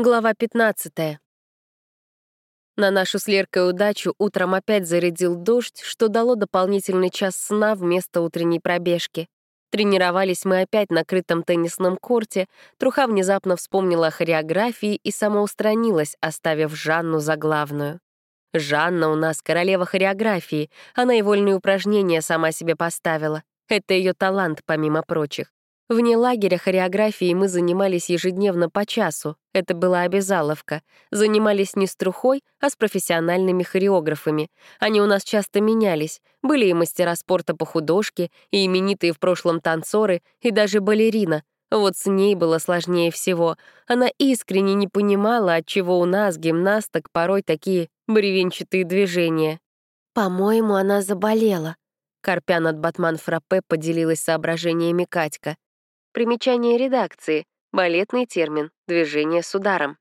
Глава 15. На нашу с Леркой удачу утром опять зарядил дождь, что дало дополнительный час сна вместо утренней пробежки. Тренировались мы опять на крытом теннисном корте, Труха внезапно вспомнила о хореографии и самоустранилась, оставив Жанну за главную. Жанна у нас королева хореографии, она и вольные упражнения сама себе поставила. Это ее талант, помимо прочих. Вне лагеря хореографией мы занимались ежедневно по часу. Это была обязаловка. Занимались не с трухой, а с профессиональными хореографами. Они у нас часто менялись. Были и мастера спорта по художке, и именитые в прошлом танцоры, и даже балерина. Вот с ней было сложнее всего. Она искренне не понимала, отчего у нас, гимнасток, порой такие бревенчатые движения. «По-моему, она заболела», — корпя над Батман Фраппе поделилась соображениями Катька. Примечание редакции. Балетный термин. Движение с ударом.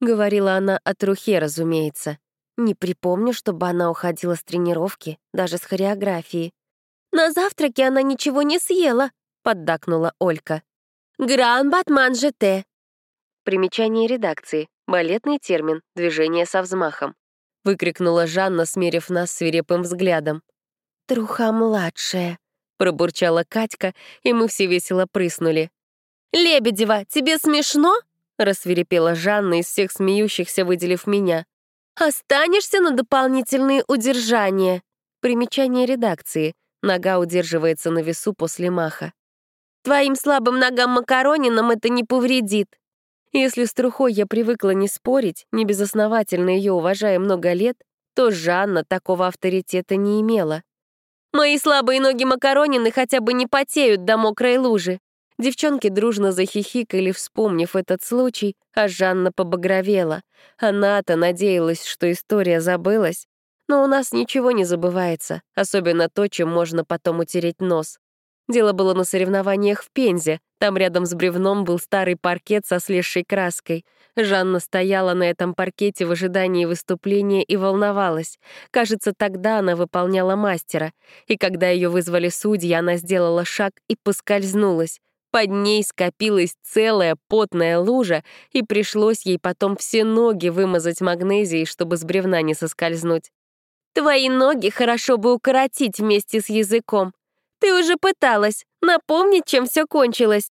Говорила она о трухе, разумеется. Не припомню, чтобы она уходила с тренировки, даже с хореографии. «На завтраке она ничего не съела», — поддакнула Олька. «Гран батман жете». Примечание редакции. Балетный термин. Движение со взмахом. Выкрикнула Жанна, смерив нас свирепым взглядом. «Труха младшая», Пробурчала Катька, и мы все весело прыснули. «Лебедева, тебе смешно?» — рассверепела Жанна, из всех смеющихся выделив меня. «Останешься на дополнительные удержания». Примечание редакции. Нога удерживается на весу после маха. «Твоим слабым ногам макаронинам это не повредит». Если с Трухой я привыкла не спорить, не безосновательно ее уважая много лет, то Жанна такого авторитета не имела. Мои слабые ноги макаронины хотя бы не потеют до мокрой лужи. Девчонки дружно захихикали, вспомнив этот случай, а Жанна побагровела. Она-то надеялась, что история забылась. Но у нас ничего не забывается, особенно то, чем можно потом утереть нос. Дело было на соревнованиях в Пензе. Там рядом с бревном был старый паркет со слезшей краской. Жанна стояла на этом паркете в ожидании выступления и волновалась. Кажется, тогда она выполняла мастера. И когда ее вызвали судьи, она сделала шаг и поскользнулась. Под ней скопилась целая потная лужа, и пришлось ей потом все ноги вымазать магнезией, чтобы с бревна не соскользнуть. «Твои ноги хорошо бы укоротить вместе с языком. Ты уже пыталась напомнить, чем все кончилось».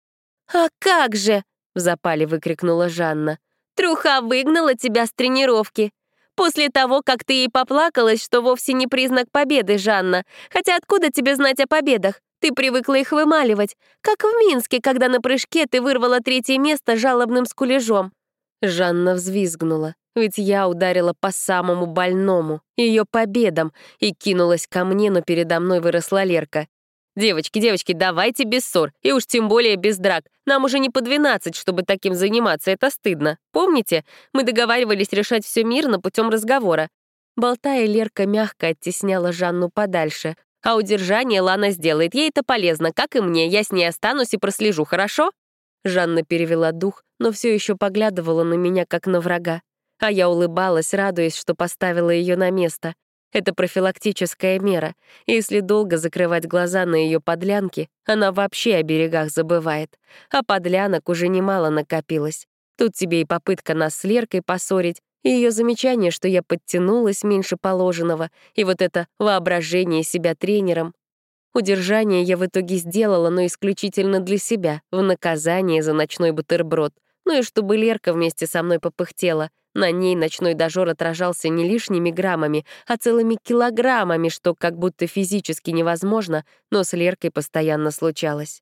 «А как же!» — в запале выкрикнула Жанна. Труха выгнала тебя с тренировки. После того, как ты ей поплакалась, что вовсе не признак победы, Жанна. Хотя откуда тебе знать о победах? Ты привыкла их вымаливать. Как в Минске, когда на прыжке ты вырвала третье место жалобным скулежом. Жанна взвизгнула, ведь я ударила по самому больному, ее победам, и кинулась ко мне, но передо мной выросла Лерка. «Девочки, девочки, давайте без ссор, и уж тем более без драк. Нам уже не по 12, чтобы таким заниматься, это стыдно. Помните? Мы договаривались решать все мирно путем разговора». Болтая, Лерка мягко оттесняла Жанну подальше. «А удержание Лана сделает, ей это полезно, как и мне. Я с ней останусь и прослежу, хорошо?» Жанна перевела дух, но все еще поглядывала на меня, как на врага. А я улыбалась, радуясь, что поставила ее на место. Это профилактическая мера. Если долго закрывать глаза на ее подлянки, она вообще о берегах забывает. А подлянок уже немало накопилось. Тут тебе и попытка нас с Леркой поссорить, и ее замечание, что я подтянулась меньше положенного, и вот это воображение себя тренером. Удержание я в итоге сделала, но исключительно для себя, в наказание за ночной бутерброд. Ну и чтобы Лерка вместе со мной попыхтела — на ней ночной дожор отражался не лишними граммами, а целыми килограммами, что как будто физически невозможно, но с Леркой постоянно случалось.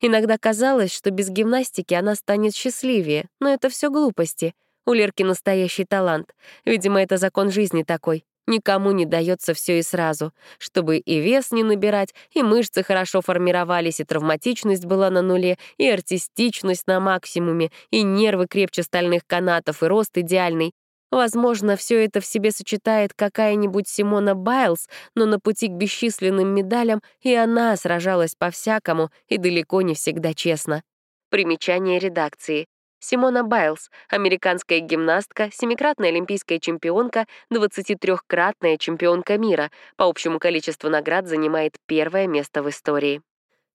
Иногда казалось, что без гимнастики она станет счастливее, но это все глупости. У Лерки настоящий талант. Видимо, это закон жизни такой. Никому не дается все и сразу, чтобы и вес не набирать, и мышцы хорошо формировались, и травматичность была на нуле, и артистичность на максимуме, и нервы крепче стальных канатов, и рост идеальный. Возможно, все это в себе сочетает какая-нибудь Симона Байлз, но на пути к бесчисленным медалям и она сражалась по-всякому и далеко не всегда честно. Примечание редакции. Симона Байлз, американская гимнастка, семикратная олимпийская чемпионка, 23-кратная чемпионка мира, по общему количеству наград занимает первое место в истории.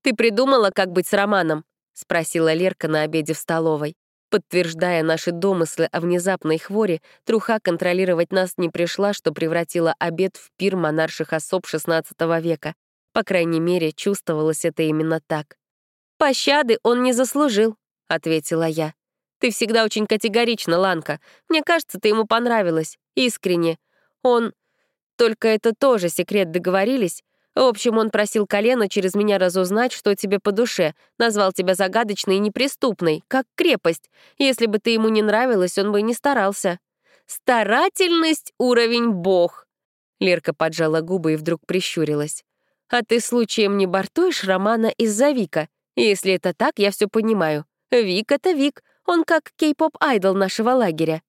«Ты придумала, как быть с Романом?» — спросила Лерка на обеде в столовой. Подтверждая наши домыслы о внезапной хворе, труха контролировать нас не пришла, что превратила обед в пир монарших особ XVI века. По крайней мере, чувствовалось это именно так. «Пощады он не заслужил», — ответила я. «Ты всегда очень категорична, Ланка. Мне кажется, ты ему понравилась. Искренне. Он... Только это тоже секрет, договорились? В общем, он просил колено через меня разузнать, что тебе по душе, назвал тебя загадочной и неприступной, как крепость. Если бы ты ему не нравилась, он бы не старался. Старательность — уровень бог. Лерка поджала губы и вдруг прищурилась. «А ты случаем не бортуешь Романа из-за Вика? Если это так, я все понимаю. Вик — это Вик, он как кей-поп-айдол нашего лагеря.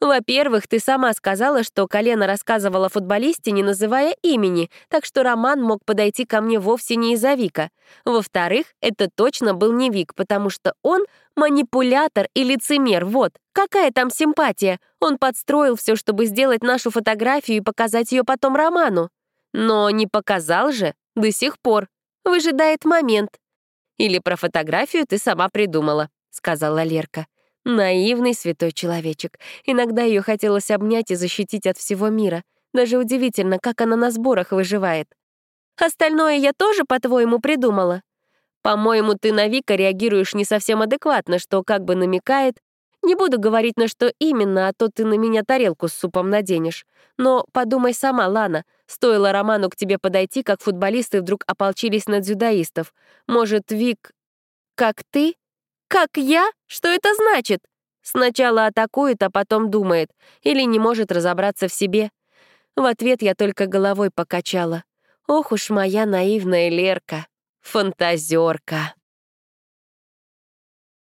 Во-первых, ты сама сказала, что Колено рассказывала футболисте, не называя имени, так что Роман мог подойти ко мне вовсе не из-за Вика. Во-вторых, это точно был не Вик, потому что он манипулятор и лицемер, вот. Какая там симпатия? Он подстроил все, чтобы сделать нашу фотографию и показать ее потом Роману. Но не показал же до сих пор. Выжидает момент. Или про фотографию ты сама придумала, сказала Лерка. Наивный святой человечек. Иногда ее хотелось обнять и защитить от всего мира. Даже удивительно, как она на сборах выживает. Остальное я тоже, по-твоему, придумала? По-моему, ты на Вика реагируешь не совсем адекватно, что как бы намекает. Не буду говорить, на что именно, а то ты на меня тарелку с супом наденешь. Но подумай сама, Лана, стоило Роману к тебе подойти, как футболисты вдруг ополчились на дзюдоистов. Может, Вик, как ты, как я? Что это значит? Сначала атакует, а потом думает. Или не может разобраться в себе. В ответ я только головой покачала. Ох уж моя наивная Лерка. Фантазерка.